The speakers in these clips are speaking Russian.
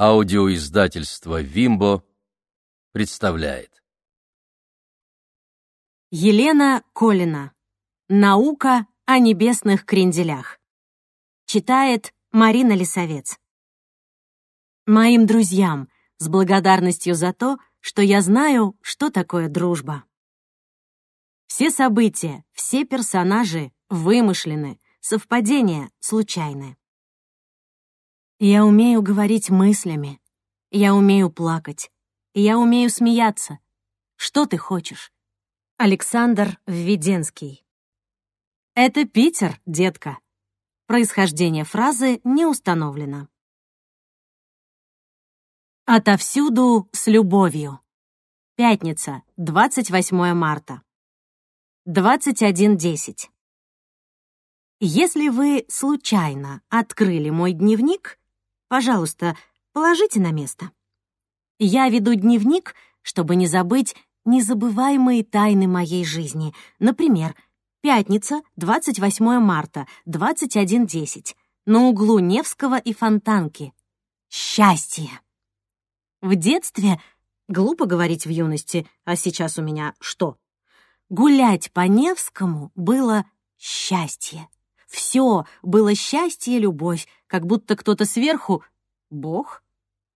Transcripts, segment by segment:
Аудиоиздательство «Вимбо» представляет. Елена Колина. Наука о небесных кренделях. Читает Марина Лисовец. Моим друзьям с благодарностью за то, что я знаю, что такое дружба. Все события, все персонажи вымышлены, совпадения случайны. Я умею говорить мыслями. Я умею плакать. Я умею смеяться. Что ты хочешь? Александр Введенский. Это Питер, детка. Происхождение фразы не установлено. Отовсюду с любовью. Пятница, 28 марта. 21.10. Если вы случайно открыли мой дневник, Пожалуйста, положите на место. Я веду дневник, чтобы не забыть незабываемые тайны моей жизни. Например, пятница, 28 марта, 21.10, на углу Невского и Фонтанки. Счастье! В детстве, глупо говорить в юности, а сейчас у меня что? Гулять по Невскому было счастье. Все было счастье любовь, как будто кто-то сверху, Бог,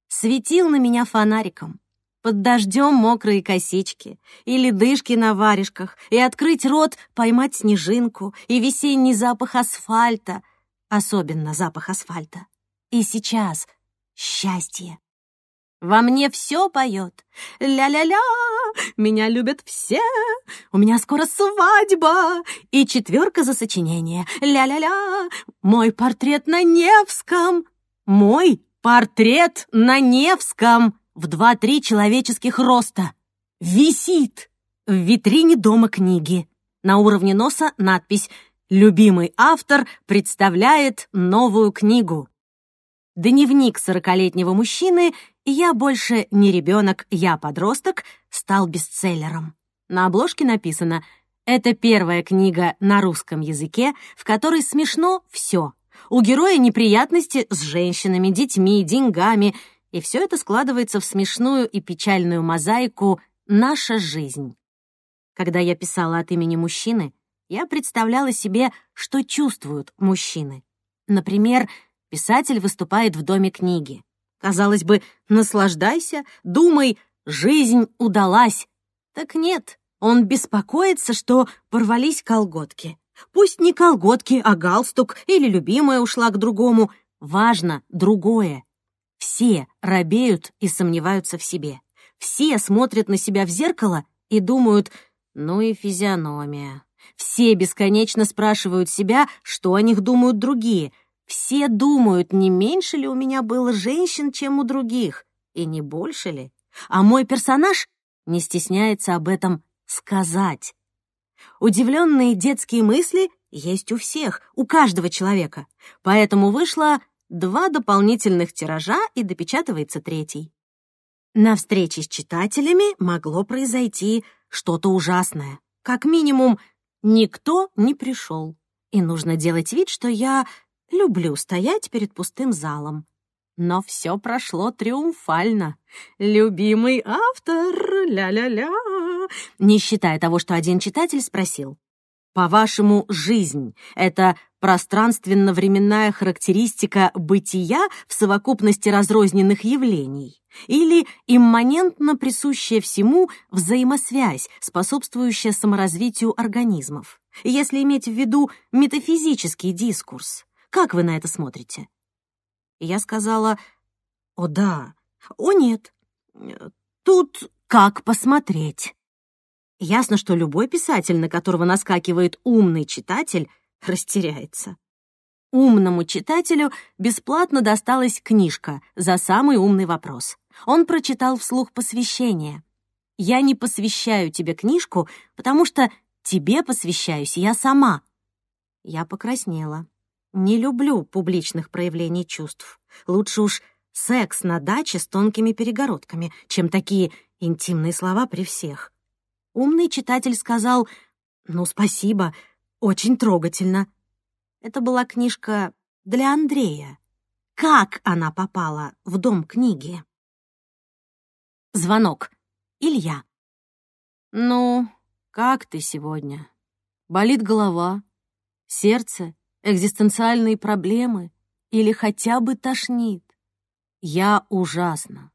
светил на меня фонариком. Под дождем мокрые косички, и ледышки на варежках, и открыть рот, поймать снежинку, и весенний запах асфальта, особенно запах асфальта. И сейчас счастье. Во мне все поет. Ля-ля-ля, меня любят все. У меня скоро свадьба. И четверка за сочинение. Ля-ля-ля, мой портрет на Невском. Мой портрет на Невском в два-три человеческих роста. Висит в витрине дома книги. На уровне носа надпись «Любимый автор представляет новую книгу». Дневник сорокалетнего мужчины «Я больше не ребенок, я подросток» стал бестселлером. На обложке написано «Это первая книга на русском языке, в которой смешно все. У героя неприятности с женщинами, детьми, деньгами, и все это складывается в смешную и печальную мозаику «Наша жизнь». Когда я писала от имени мужчины, я представляла себе, что чувствуют мужчины. Например, Писатель выступает в Доме книги. Казалось бы, наслаждайся, думай, жизнь удалась. Так нет, он беспокоится, что порвались колготки. Пусть не колготки, а галстук или любимая ушла к другому. Важно другое. Все робеют и сомневаются в себе. Все смотрят на себя в зеркало и думают, ну и физиономия. Все бесконечно спрашивают себя, что о них думают другие, все думают, не меньше ли у меня было женщин, чем у других, и не больше ли. А мой персонаж не стесняется об этом сказать. Удивленные детские мысли есть у всех, у каждого человека. Поэтому вышло два дополнительных тиража и допечатывается третий. На встрече с читателями могло произойти что-то ужасное. Как минимум, никто не пришел. И нужно делать вид, что я Люблю стоять перед пустым залом. Но все прошло триумфально. Любимый автор, ля-ля-ля. Не считая того, что один читатель спросил. По-вашему, жизнь — это пространственно-временная характеристика бытия в совокупности разрозненных явлений? Или имманентно присущая всему взаимосвязь, способствующая саморазвитию организмов? Если иметь в виду метафизический дискурс, как вы на это смотрите?» я сказала, «О да, о нет, тут как посмотреть». Ясно, что любой писатель, на которого наскакивает умный читатель, растеряется. Умному читателю бесплатно досталась книжка за самый умный вопрос. Он прочитал вслух посвящение. «Я не посвящаю тебе книжку, потому что тебе посвящаюсь я сама». Я покраснела. Не люблю публичных проявлений чувств. Лучше уж секс на даче с тонкими перегородками, чем такие интимные слова при всех. Умный читатель сказал «Ну, спасибо, очень трогательно». Это была книжка для Андрея. как она попала в дом книги. Звонок. Илья. «Ну, как ты сегодня? Болит голова, сердце, экзистенциальные проблемы или хотя бы тошнит? Я ужасно.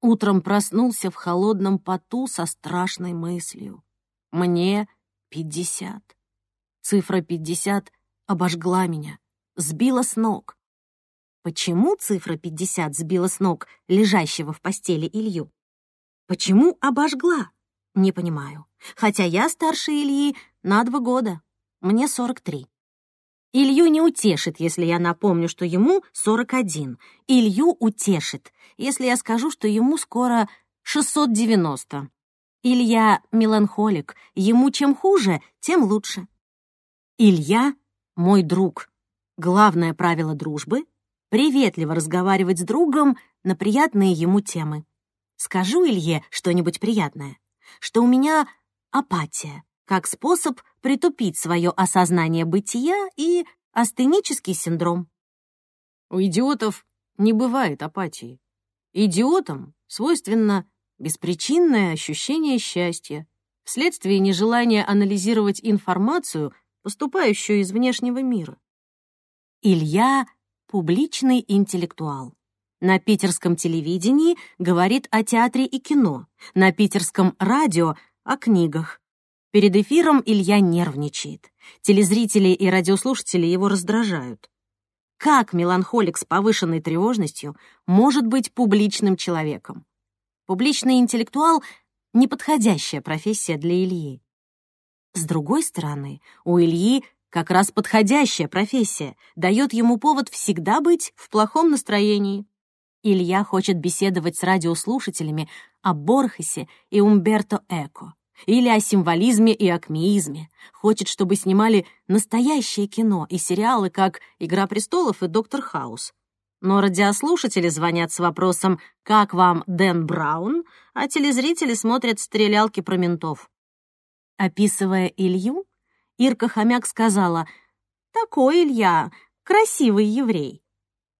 Утром проснулся в холодном поту со страшной мыслью. Мне пятьдесят. Цифра пятьдесят обожгла меня, сбила с ног. Почему цифра 50 сбила с ног лежащего в постели Илью? Почему обожгла? Не понимаю. Хотя я старше Ильи на два года. Мне 43. Илью не утешит, если я напомню, что ему 41. Илью утешит, если я скажу, что ему скоро 690. Илья меланхолик, ему чем хуже, тем лучше. Илья — мой друг. Главное правило дружбы — приветливо разговаривать с другом на приятные ему темы. Скажу Илье что-нибудь приятное, что у меня апатия, как способ притупить свое осознание бытия и астенический синдром. У идиотов не бывает апатии. Идиотам свойственно беспричинное ощущение счастья вследствие нежелания анализировать информацию, поступающую из внешнего мира. Илья — публичный интеллектуал. На питерском телевидении говорит о театре и кино, на питерском радио — о книгах. Перед эфиром Илья нервничает. Телезрители и радиослушатели его раздражают. Как меланхолик с повышенной тревожностью может быть публичным человеком? Публичный интеллектуал — неподходящая профессия для Ильи. С другой стороны, у Ильи как раз подходящая профессия дает ему повод всегда быть в плохом настроении. Илья хочет беседовать с радиослушателями о Борхесе и Умберто Эко, или о символизме и акмеизме. Хочет, чтобы снимали настоящее кино и сериалы, как «Игра престолов» и «Доктор Хаус». Но радиослушатели звонят с вопросом «Как вам Дэн Браун?», а телезрители смотрят стрелялки про ментов. Описывая Илью, Ирка Хомяк сказала «Такой Илья, красивый еврей».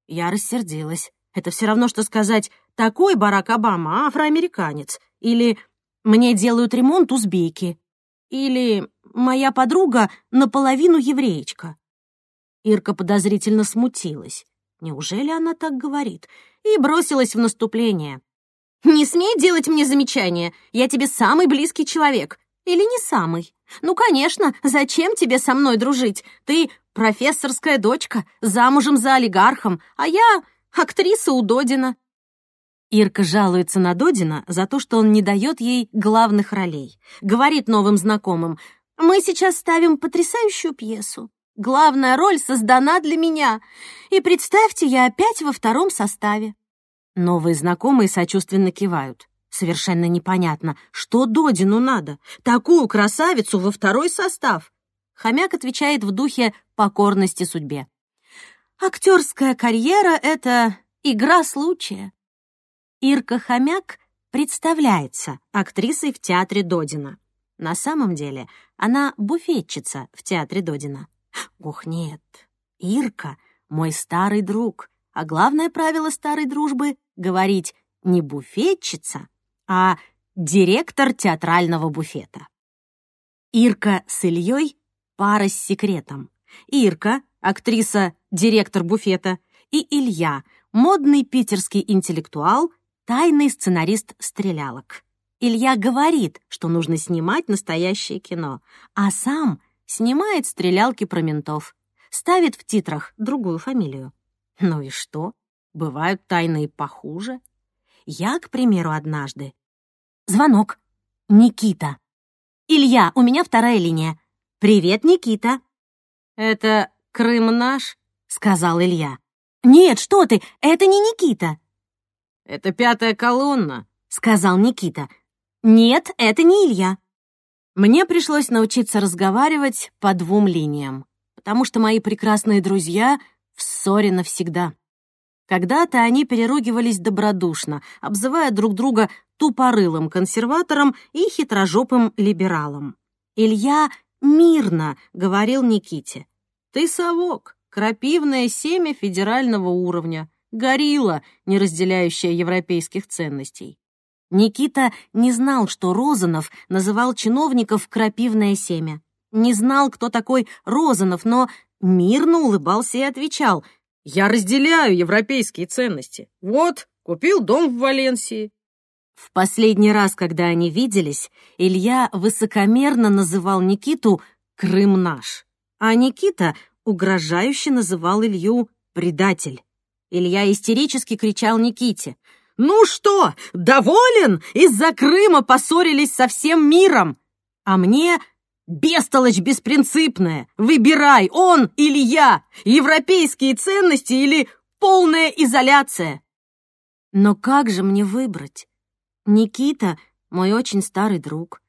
Я рассердилась. Это все равно, что сказать «такой Барак Обама, афроамериканец» или «мне делают ремонт узбеки» или «моя подруга наполовину евреечка». Ирка подозрительно смутилась. Неужели она так говорит? И бросилась в наступление. «Не смей делать мне замечания, я тебе самый близкий человек. Или не самый? Ну, конечно, зачем тебе со мной дружить? Ты профессорская дочка, замужем за олигархом, а я актриса у Додина». Ирка жалуется на Додина за то, что он не дает ей главных ролей. Говорит новым знакомым, «Мы сейчас ставим потрясающую пьесу. Главная роль создана для меня. И представьте, я опять во втором составе». Новые знакомые сочувственно кивают. Совершенно непонятно, что Додину надо. Такую красавицу во второй состав. Хомяк отвечает в духе покорности судьбе. Актерская карьера — это игра случая. Ирка Хомяк представляется актрисой в театре Додина. На самом деле она буфетчица в театре Додина. Ух, нет, Ирка — мой старый друг, а главное правило старой дружбы — говорить не буфетчица, а директор театрального буфета. Ирка с Ильей — пара с секретом. Ирка актриса, директор буфета, и Илья, модный питерский интеллектуал, тайный сценарист стрелялок. Илья говорит, что нужно снимать настоящее кино, а сам снимает стрелялки про ментов, ставит в титрах другую фамилию. Ну и что? Бывают тайны похуже. Я, к примеру, однажды. Звонок. Никита. «Илья, у меня вторая линия. Привет, Никита». «Это Крым наш?» — сказал Илья. «Нет, что ты, это не Никита». «Это пятая колонна», — сказал Никита. «Нет, это не Илья». Мне пришлось научиться разговаривать по двум линиям, потому что мои прекрасные друзья в ссоре навсегда. Когда-то они переругивались добродушно, обзывая друг друга тупорылым консерватором и хитрожопым либералом. Илья мирно говорил Никите. Ты совок, крапивное семя федерального уровня. Горилла, не разделяющая европейских ценностей. Никита не знал, что Розанов называл чиновников «крапивное семя». Не знал, кто такой Розанов, но мирно улыбался и отвечал «Я разделяю европейские ценности. Вот, купил дом в Валенсии». В последний раз, когда они виделись, Илья высокомерно называл Никиту «Крым наш», а Никита угрожающе называл Илью «предатель». Илья истерически кричал Никите «Ну что, доволен? Из-за Крыма поссорились со всем миром!» А мне «Бестолочь беспринципная! Выбирай, он или я! Европейские ценности или полная изоляция!» Но как же мне выбрать? Никита — мой очень старый друг.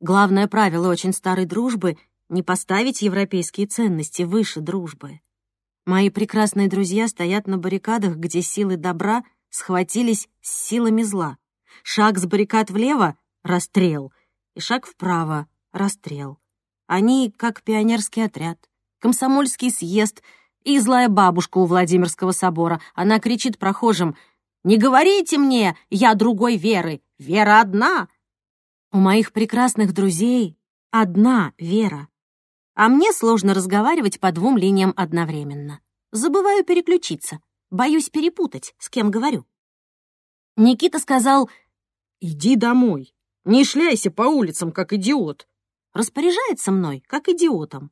Главное правило очень старой дружбы — не поставить европейские ценности выше дружбы. Мои прекрасные друзья стоят на баррикадах, где силы добра схватились с силами зла. Шаг с баррикад влево — расстрел, и шаг вправо — расстрел. Они как пионерский отряд, комсомольский съезд и злая бабушка у Владимирского собора. Она кричит прохожим «Не говорите мне, я другой веры, вера одна!» У моих прекрасных друзей одна вера. А мне сложно разговаривать по двум линиям одновременно. Забываю переключиться, боюсь перепутать, с кем говорю. Никита сказал «Иди домой, не шляйся по улицам, как идиот распоряжается мной, как идиотом.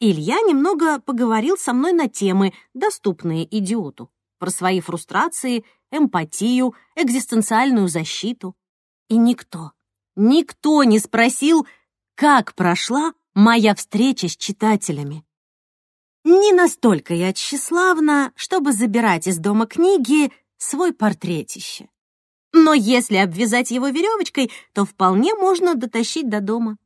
Илья немного поговорил со мной на темы, доступные идиоту, про свои фрустрации, эмпатию, экзистенциальную защиту. И никто, никто не спросил, как прошла моя встреча с читателями. Не настолько я тщеславна, чтобы забирать из дома книги свой портретище. Но если обвязать его веревочкой, то вполне можно дотащить до дома.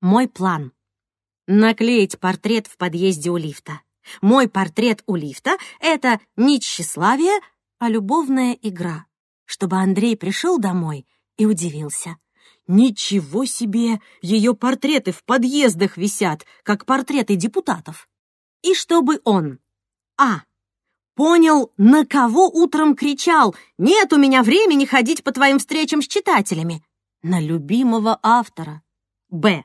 Мой план — наклеить портрет в подъезде у лифта. Мой портрет у лифта — это не тщеславие, а любовная игра, чтобы Андрей пришел домой и удивился. Ничего себе! Ее портреты в подъездах висят, как портреты депутатов. И чтобы он А. Понял, на кого утром кричал «Нет у меня времени ходить по твоим встречам с читателями!» На любимого автора. Б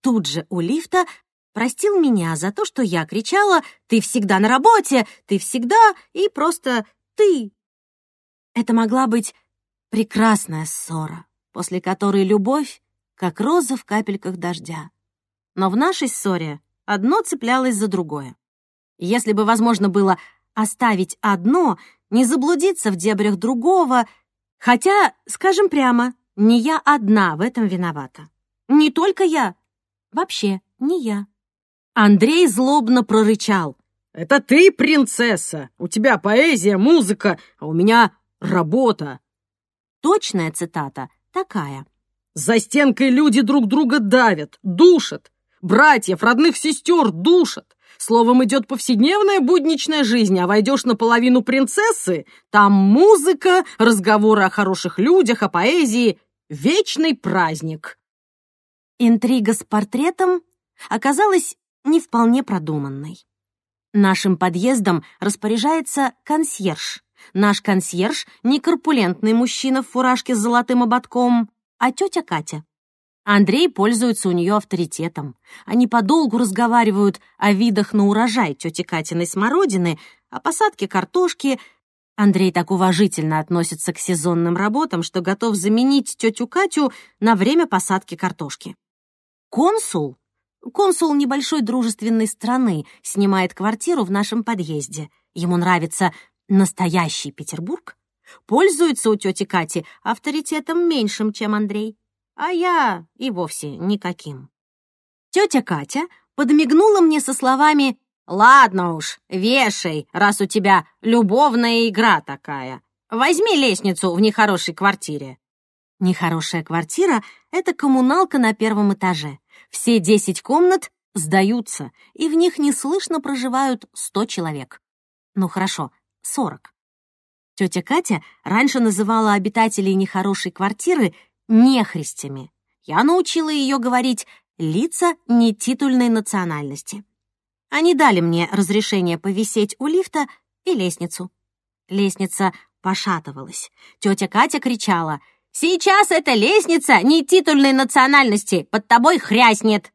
тут же у лифта простил меня за то, что я кричала «Ты всегда на работе! Ты всегда!» и просто «Ты!». Это могла быть прекрасная ссора, после которой любовь, как роза в капельках дождя. Но в нашей ссоре одно цеплялось за другое. Если бы возможно было оставить одно, не заблудиться в дебрях другого, хотя, скажем прямо, не я одна в этом виновата. Не только я, Вообще, не я. Андрей злобно прорычал. «Это ты, принцесса! У тебя поэзия, музыка, а у меня работа!» Точная цитата такая. «За стенкой люди друг друга давят, душат, братьев, родных сестер душат. Словом, идет повседневная будничная жизнь, а войдешь наполовину принцессы, там музыка, разговоры о хороших людях, о поэзии, вечный праздник. Интрига с портретом оказалась не вполне продуманной. Нашим подъездом распоряжается консьерж. Наш консьерж — не корпулентный мужчина в фуражке с золотым ободком, а тетя Катя. Андрей пользуется у нее авторитетом. Они подолгу разговаривают о видах на урожай тети Катиной смородины, о посадке картошки. Андрей так уважительно относится к сезонным работам, что готов заменить тетю Катю на время посадки картошки. Консул, консул небольшой дружественной страны, снимает квартиру в нашем подъезде. Ему нравится настоящий Петербург. Пользуется у тети Кати авторитетом меньшим, чем Андрей. А я и вовсе никаким. Тетя Катя подмигнула мне со словами «Ладно уж, вешай, раз у тебя любовная игра такая. Возьми лестницу в нехорошей квартире». Нехорошая квартира — это коммуналка на первом этаже. Все десять комнат сдаются, и в них неслышно проживают сто человек. Ну хорошо, сорок. Тетя Катя раньше называла обитателей нехорошей квартиры нехристями. Я научила ее говорить «лица нетитульной национальности». Они дали мне разрешение повисеть у лифта и лестницу. Лестница пошатывалась. Тетя Катя кричала «Сейчас эта лестница не титульной национальности, под тобой хряснет!»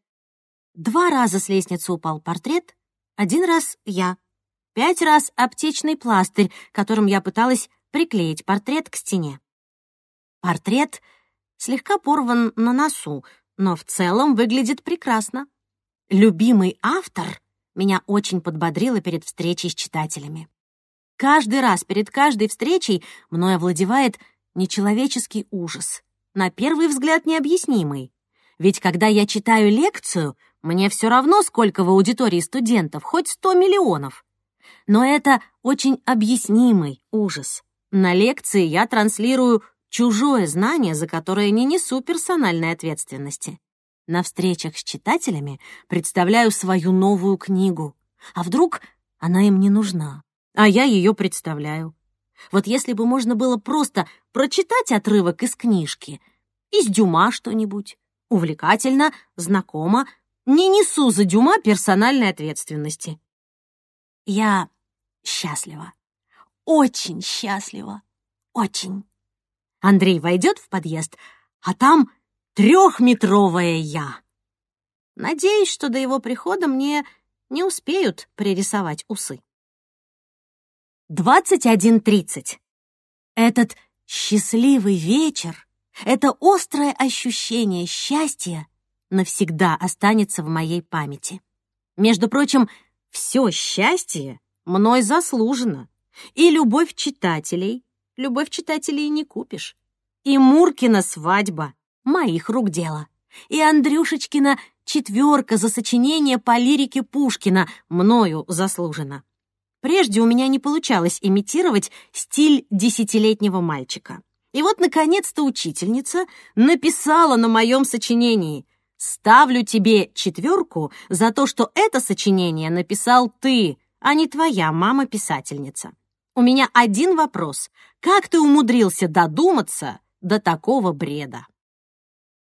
Два раза с лестницы упал портрет, один раз я. Пять раз аптечный пластырь, которым я пыталась приклеить портрет к стене. Портрет слегка порван на носу, но в целом выглядит прекрасно. Любимый автор меня очень подбодрила перед встречей с читателями. Каждый раз перед каждой встречей мной овладевает нечеловеческий ужас, на первый взгляд необъяснимый. Ведь когда я читаю лекцию, мне все равно, сколько в аудитории студентов, хоть сто миллионов. Но это очень объяснимый ужас. На лекции я транслирую чужое знание, за которое не несу персональной ответственности. На встречах с читателями представляю свою новую книгу. А вдруг она им не нужна, а я ее представляю. Вот если бы можно было просто прочитать отрывок из книжки, из Дюма что-нибудь, увлекательно, знакомо, не несу за Дюма персональной ответственности. Я счастлива. Очень счастлива. Очень. Андрей войдет в подъезд, а там трехметровая я. Надеюсь, что до его прихода мне не успеют пририсовать усы. 21.30. Этот счастливый вечер, это острое ощущение счастья навсегда останется в моей памяти. Между прочим, все счастье мной заслужено. И любовь читателей, любовь читателей не купишь. И Муркина свадьба — моих рук дело. И Андрюшечкина четверка за сочинение по лирике Пушкина мною заслужена. Прежде у меня не получалось имитировать стиль десятилетнего мальчика. И вот, наконец-то, учительница написала на моем сочинении Ставлю тебе четверку за то, что это сочинение написал ты, а не твоя мама-писательница. У меня один вопрос. Как ты умудрился додуматься до такого бреда?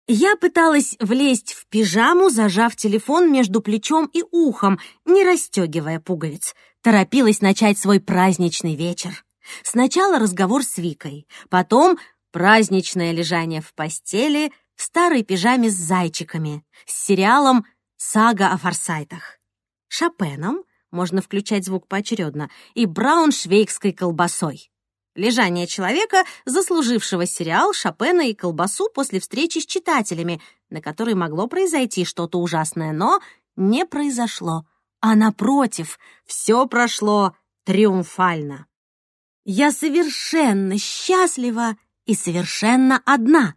Я пыталась влезть в пижаму, зажав телефон между плечом и ухом, не расстегивая пуговиц. Торопилась начать свой праздничный вечер. Сначала разговор с Викой, потом праздничное лежание в постели, в старой пижаме с зайчиками, с сериалом «Сага о форсайтах», Шопеном, можно включать звук поочередно, и брауншвейгской колбасой. Лежание человека, заслужившего сериал Шопена и колбасу после встречи с читателями, на которой могло произойти что-то ужасное, но не произошло. А напротив, все прошло триумфально. Я совершенно счастлива и совершенно одна.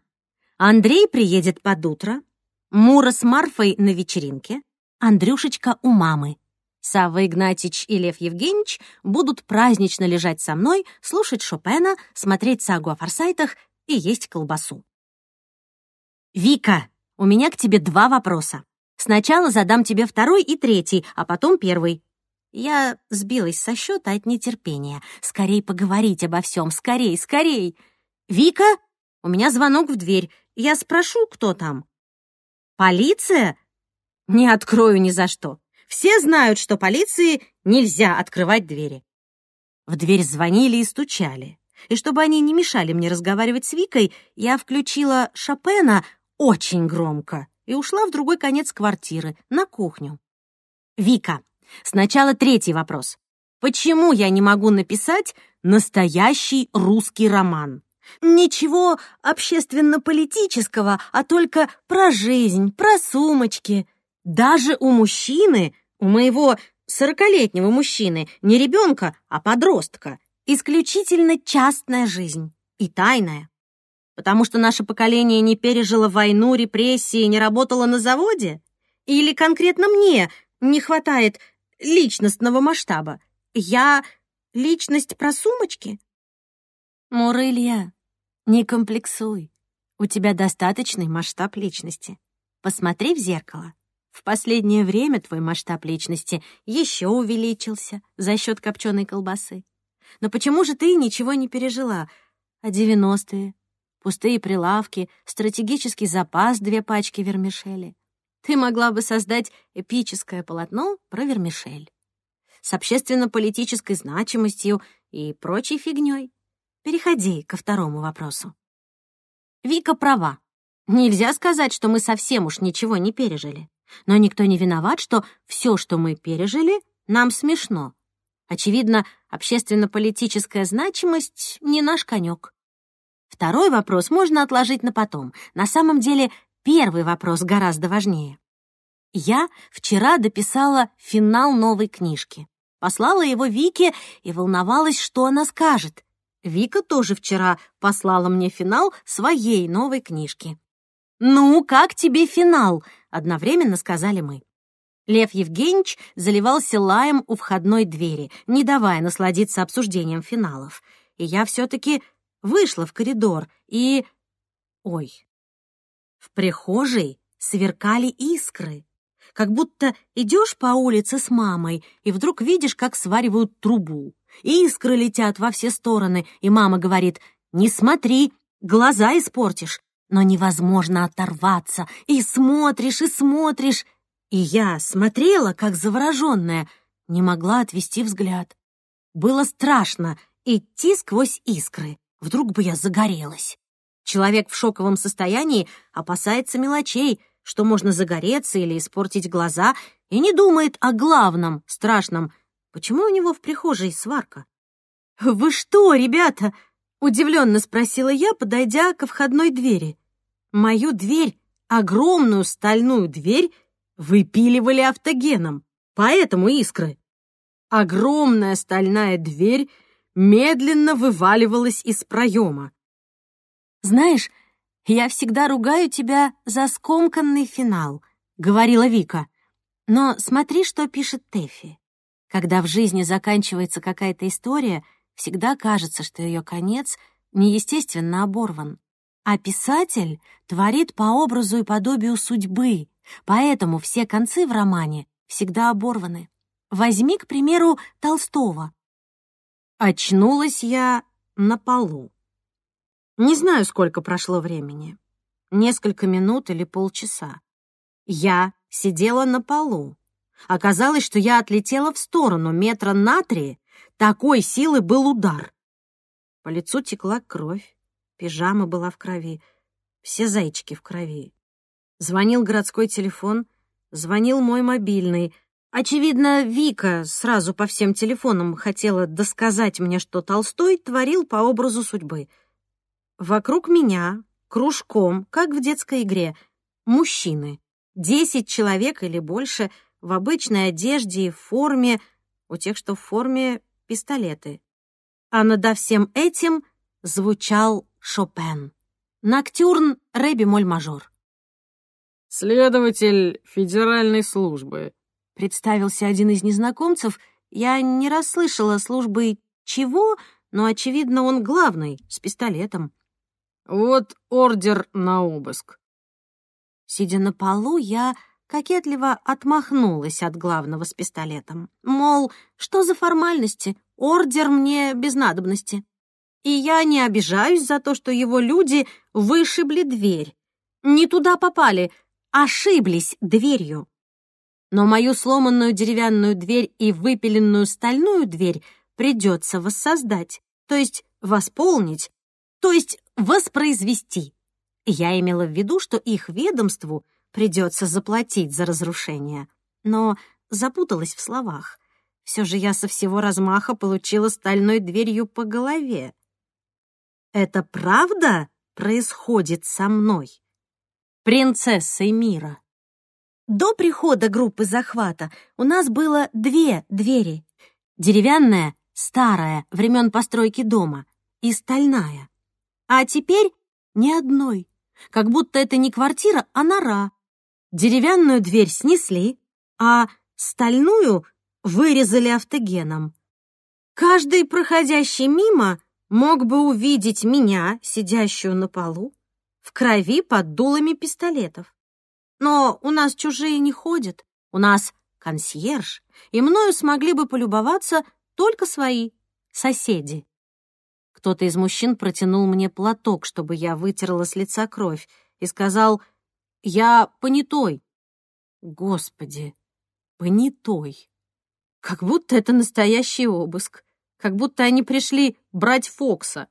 Андрей приедет под утро, Мура с Марфой на вечеринке, Андрюшечка у мамы. Савва Игнатьич и Лев Евгеньевич будут празднично лежать со мной, слушать Шопена, смотреть сагу о форсайтах и есть колбасу. «Вика, у меня к тебе два вопроса. Сначала задам тебе второй и третий, а потом первый. Я сбилась со счета от нетерпения. Скорей поговорить обо всем, скорей, скорей. Вика, у меня звонок в дверь. Я спрошу, кто там. Полиция? Не открою ни за что. Все знают, что полиции нельзя открывать двери. В дверь звонили и стучали. И чтобы они не мешали мне разговаривать с Викой, я включила Шопена очень громко и ушла в другой конец квартиры, на кухню. Вика, сначала третий вопрос. Почему я не могу написать настоящий русский роман? Ничего общественно-политического, а только про жизнь, про сумочки. Даже у мужчины, у моего сорокалетнего мужчины, не ребенка, а подростка, исключительно частная жизнь и тайная. Потому что наше поколение не пережило войну, репрессии, не работало на заводе? Или конкретно мне не хватает личностного масштаба? Я личность про сумочки? Мурылья, не комплексуй. У тебя достаточный масштаб личности. Посмотри в зеркало. В последнее время твой масштаб личности еще увеличился за счет копченой колбасы. Но почему же ты ничего не пережила? А девяностые? Пустые прилавки, стратегический запас, две пачки вермишели. Ты могла бы создать эпическое полотно про вермишель с общественно-политической значимостью и прочей фигней. Переходи ко второму вопросу. Вика права. Нельзя сказать, что мы совсем уж ничего не пережили. Но никто не виноват, что все, что мы пережили, нам смешно. Очевидно, общественно-политическая значимость не наш конек. Второй вопрос можно отложить на потом. На самом деле, первый вопрос гораздо важнее. Я вчера дописала финал новой книжки. Послала его Вике и волновалась, что она скажет. Вика тоже вчера послала мне финал своей новой книжки. «Ну, как тебе финал?» — одновременно сказали мы. Лев Евгеньевич заливался лаем у входной двери, не давая насладиться обсуждением финалов. И я все-таки вышла в коридор и... Ой. В прихожей сверкали искры. Как будто идешь по улице с мамой и вдруг видишь, как сваривают трубу. Искры летят во все стороны, и мама говорит, «Не смотри, глаза испортишь». Но невозможно оторваться. И смотришь, и смотришь. И я смотрела, как завороженная, не могла отвести взгляд. Было страшно идти сквозь искры. Вдруг бы я загорелась. Человек в шоковом состоянии опасается мелочей, что можно загореться или испортить глаза, и не думает о главном, страшном. Почему у него в прихожей сварка? «Вы что, ребята?» — удивленно спросила я, подойдя ко входной двери. Мою дверь, огромную стальную дверь, выпиливали автогеном, поэтому искры. Огромная стальная дверь медленно вываливалась из проема. «Знаешь, я всегда ругаю тебя за скомканный финал», — говорила Вика. «Но смотри, что пишет Тэфи. Когда в жизни заканчивается какая-то история, всегда кажется, что ее конец неестественно оборван. А писатель творит по образу и подобию судьбы, поэтому все концы в романе всегда оборваны. Возьми, к примеру, Толстого. Очнулась я на полу. Не знаю, сколько прошло времени. Несколько минут или полчаса. Я сидела на полу. Оказалось, что я отлетела в сторону метра на три. Такой силы был удар. По лицу текла кровь. Пижама была в крови. Все зайчики в крови. Звонил городской телефон. Звонил мой мобильный. Очевидно, Вика сразу по всем телефонам хотела досказать мне, что Толстой творил по образу судьбы. Вокруг меня, кружком, как в детской игре, мужчины. Десять человек или больше в обычной одежде и форме, у тех, что в форме, пистолеты. А над всем этим звучал Шопен. Ноктюрн ре бемоль мажор. «Следователь федеральной службы», Представился один из незнакомцев. Я не расслышала службы чего, но, очевидно, он главный, с пистолетом. «Вот ордер на обыск». Сидя на полу, я кокетливо отмахнулась от главного с пистолетом. Мол, что за формальности? Ордер мне без надобности. И я не обижаюсь за то, что его люди вышибли дверь. Не туда попали, ошиблись дверью. Но мою сломанную деревянную дверь и выпиленную стальную дверь придется воссоздать, то есть восполнить, то есть воспроизвести. Я имела в виду, что их ведомству придется заплатить за разрушение, но запуталась в словах. Все же я со всего размаха получила стальной дверью по голове. Это правда происходит со мной? Принцессой мира. До прихода группы захвата у нас было две двери. Деревянная, старая, времен постройки дома, и стальная. А теперь ни одной. Как будто это не квартира, а нора. Деревянную дверь снесли, а стальную вырезали автогеном. Каждый проходящий мимо мог бы увидеть меня, сидящую на полу, в крови под дулами пистолетов. Но у нас чужие не ходят, у нас консьерж, и мною смогли бы полюбоваться только свои соседи. Кто-то из мужчин протянул мне платок, чтобы я вытерла с лица кровь, и сказал «Я понятой». Господи, понятой. Как будто это настоящий обыск. как будто они пришли брать Фокса.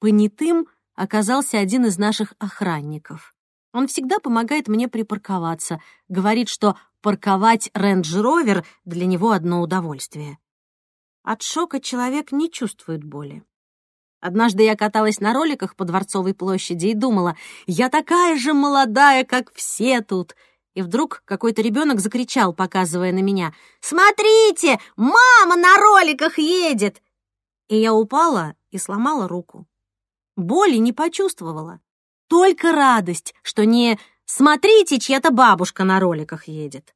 Понятым оказался один из наших охранников. Он всегда помогает мне припарковаться, говорит, что парковать рейндж-ровер для него одно удовольствие. От шока человек не чувствует боли. Однажды я каталась на роликах по Дворцовой площади и думала, я такая же молодая, как все тут. И вдруг какой-то ребенок закричал, показывая на меня, «Смотрите, мама на роликах едет!» И я упала и сломала руку. Боли не почувствовала. Только радость, что не «смотрите, чья-то бабушка на роликах едет».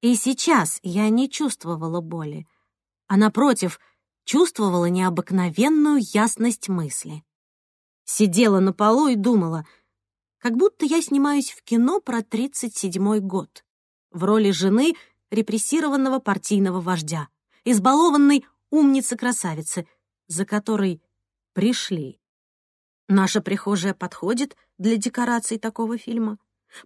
И сейчас я не чувствовала боли, а, напротив, чувствовала необыкновенную ясность мысли. Сидела на полу и думала, как будто я снимаюсь в кино про 37-й год в роли жены репрессированного партийного вождя, избалованной умницы-красавицы, за которой пришли. Наша прихожая подходит для декораций такого фильма.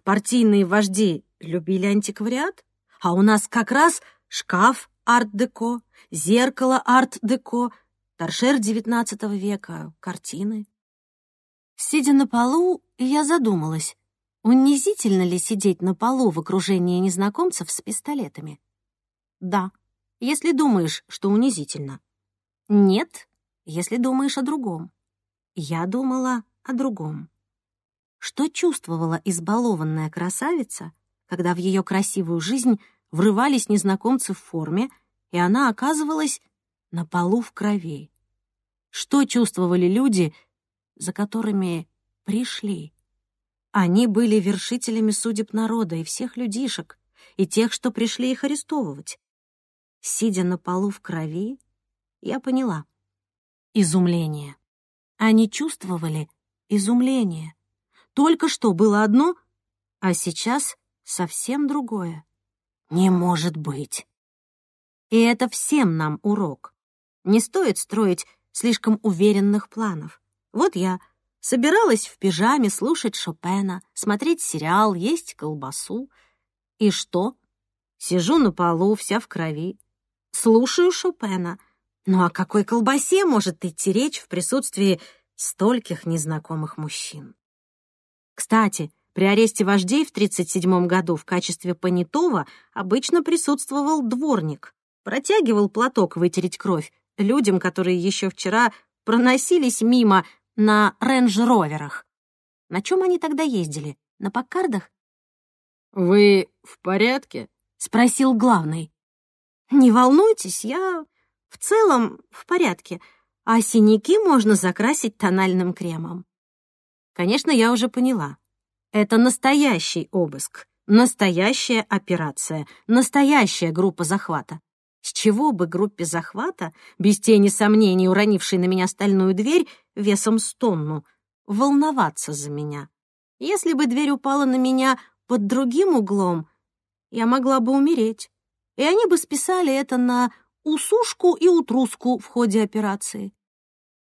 Партийные вожди любили антиквариат, а у нас как раз шкаф арт-деко, зеркало арт-деко, торшер XIX века, картины. Сидя на полу, я задумалась, унизительно ли сидеть на полу в окружении незнакомцев с пистолетами. Да, если думаешь, что унизительно. Нет, если думаешь о другом. Я думала о другом. Что чувствовала избалованная красавица, когда в ее красивую жизнь врывались незнакомцы в форме, и она оказывалась на полу в крови? Что чувствовали люди, за которыми пришли? Они были вершителями судеб народа и всех людишек, и тех, что пришли их арестовывать. Сидя на полу в крови, я поняла. Изумление. Они чувствовали изумление. Только что было одно, а сейчас совсем другое. Не может быть. И это всем нам урок. Не стоит строить слишком уверенных планов. Вот я собиралась в пижаме слушать Шопена, смотреть сериал, есть колбасу. И что? Сижу на полу, вся в крови. Слушаю Шопена — ну о какой колбасе может идти речь в присутствии стольких незнакомых мужчин? Кстати, при аресте вождей в 1937 году в качестве понятого обычно присутствовал дворник. Протягивал платок вытереть кровь людям, которые еще вчера проносились мимо на рейндж-роверах. На чем они тогда ездили? На Паккардах? «Вы в порядке?» — спросил главный. «Не волнуйтесь, я в целом в порядке, а синяки можно закрасить тональным кремом. Конечно, я уже поняла. Это настоящий обыск, настоящая операция, настоящая группа захвата. С чего бы группе захвата, без тени сомнений уронившей на меня стальную дверь весом с тонну, волноваться за меня? Если бы дверь упала на меня под другим углом, я могла бы умереть, и они бы списали это на усушку и утруску в ходе операции.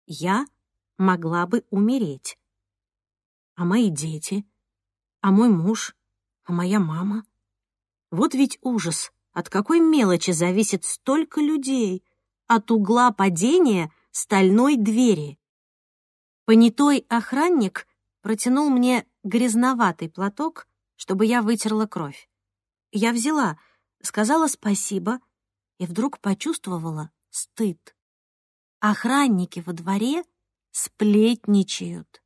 Я могла бы умереть. А мои дети? А мой муж? А моя мама? Вот ведь ужас, от какой мелочи зависит столько людей, от угла падения стальной двери. Понятой охранник протянул мне грязноватый платок, чтобы я вытерла кровь. Я взяла, сказала спасибо — и вдруг почувствовала стыд. Охранники во дворе сплетничают.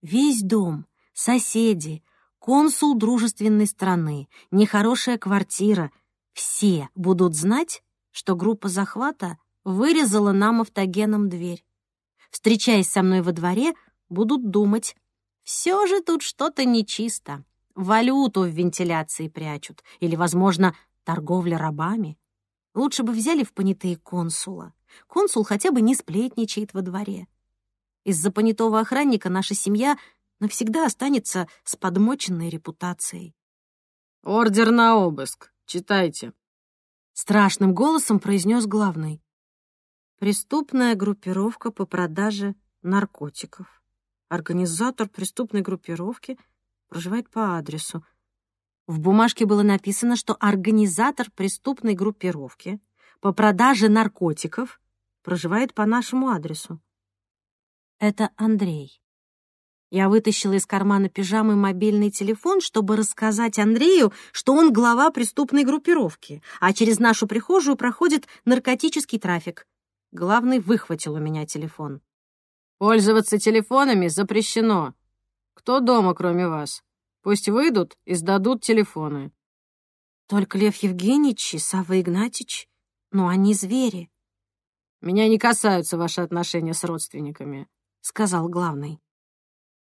Весь дом, соседи, консул дружественной страны, нехорошая квартира — все будут знать, что группа захвата вырезала нам автогеном дверь. Встречаясь со мной во дворе, будут думать, все же тут что-то нечисто. Валюту в вентиляции прячут или, возможно, торговля рабами. Лучше бы взяли в понятые консула. Консул хотя бы не сплетничает во дворе. Из-за понятого охранника наша семья навсегда останется с подмоченной репутацией. «Ордер на обыск. Читайте», — страшным голосом произнес главный. Преступная группировка по продаже наркотиков. Организатор преступной группировки проживает по адресу в бумажке было написано, что организатор преступной группировки по продаже наркотиков проживает по нашему адресу. Это Андрей. Я вытащила из кармана пижамы мобильный телефон, чтобы рассказать Андрею, что он глава преступной группировки, а через нашу прихожую проходит наркотический трафик. Главный выхватил у меня телефон. Пользоваться телефонами запрещено. Кто дома, кроме вас? Пусть выйдут и сдадут телефоны. Только Лев Евгеньевич и Савва Игнатьич, но они звери. Меня не касаются ваши отношения с родственниками, сказал главный.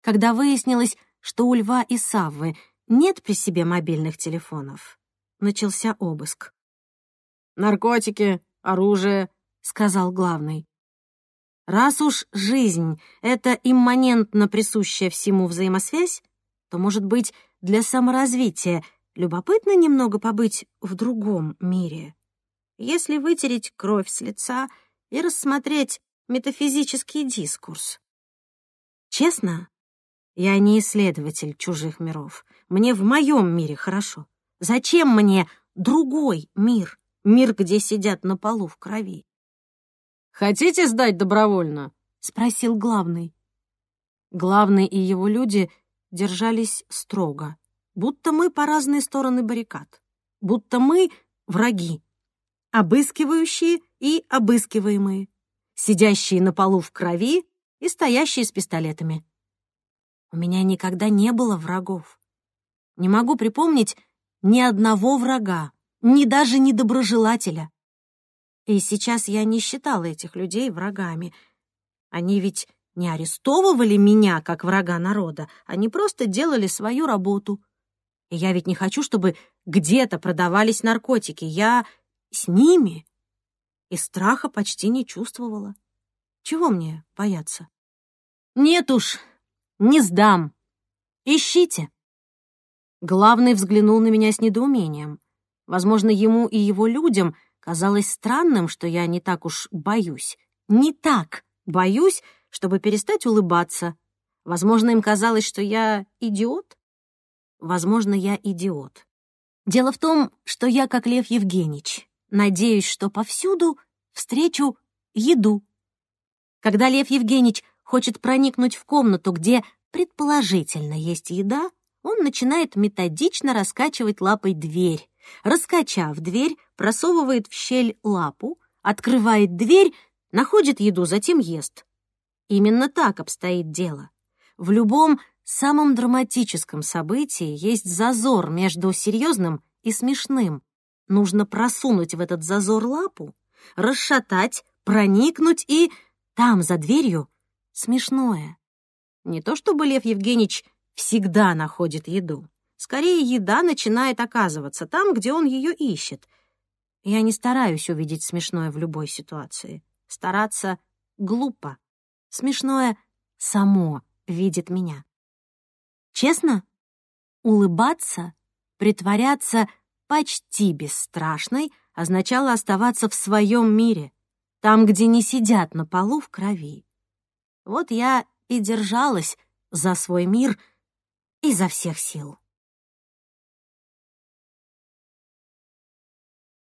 Когда выяснилось, что у Льва и Саввы нет при себе мобильных телефонов, начался обыск. Наркотики, оружие, сказал главный. Раз уж жизнь — это имманентно присущая всему взаимосвязь, то, может быть, для саморазвития любопытно немного побыть в другом мире. Если вытереть кровь с лица и рассмотреть метафизический дискурс. Честно, я не исследователь чужих миров. Мне в моем мире хорошо. Зачем мне другой мир? Мир, где сидят на полу в крови. «Хотите сдать добровольно?» — спросил главный. Главный и его люди держались строго, будто мы по разные стороны баррикад, будто мы враги, обыскивающие и обыскиваемые, сидящие на полу в крови и стоящие с пистолетами. У меня никогда не было врагов. Не могу припомнить ни одного врага, ни даже недоброжелателя. И сейчас я не считала этих людей врагами. Они ведь не арестовывали меня как врага народа, они просто делали свою работу. И я ведь не хочу, чтобы где-то продавались наркотики. Я с ними. И страха почти не чувствовала. Чего мне бояться? Нет уж, не сдам. Ищите. Главный взглянул на меня с недоумением. Возможно, ему и его людям Казалось странным, что я не так уж боюсь. Не так боюсь, чтобы перестать улыбаться. Возможно, им казалось, что я идиот. Возможно, я идиот. Дело в том, что я, как Лев Евгеньевич, надеюсь, что повсюду встречу еду. Когда Лев Евгеньевич хочет проникнуть в комнату, где предположительно есть еда, он начинает методично раскачивать лапой дверь, Раскачав дверь, просовывает в щель лапу, открывает дверь, находит еду, затем ест. Именно так обстоит дело. В любом самом драматическом событии есть зазор между серьезным и смешным. Нужно просунуть в этот зазор лапу, расшатать, проникнуть и... Там, за дверью, смешное. Не то чтобы Лев Евгеньевич всегда находит еду. Скорее, еда начинает оказываться там, где он ее ищет. Я не стараюсь увидеть смешное в любой ситуации. Стараться глупо. Смешное само видит меня. Честно? Улыбаться, притворяться почти бесстрашной означало оставаться в своем мире, там, где не сидят на полу в крови. Вот я и держалась за свой мир изо всех сил.